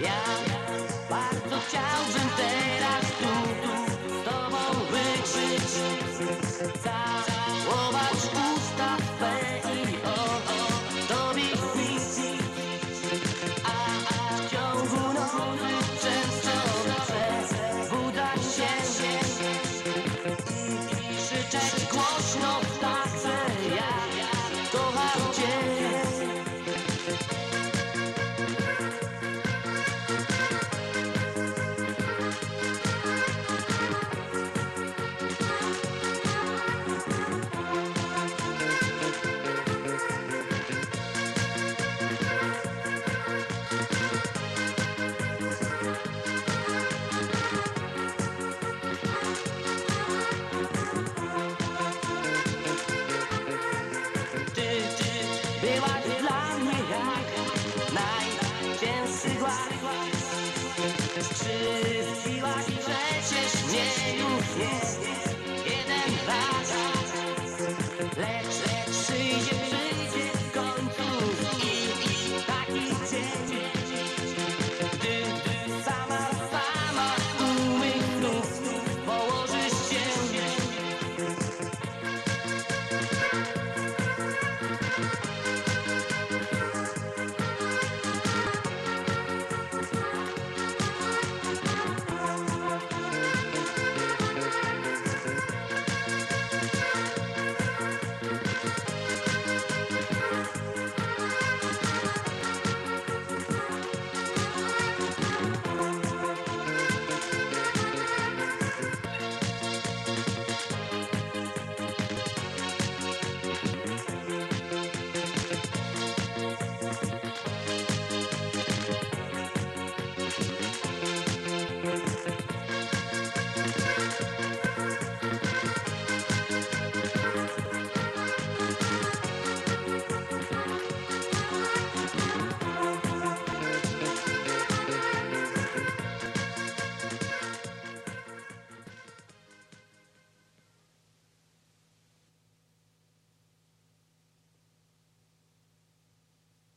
Ja bardzo chciałbym teraz tu, tu z tobą być. Byłaś dla mnie jak najcięższy głaz Wszystkiłaś przecież nie już nie Jeden raz. Lecz, lecz przyjdzie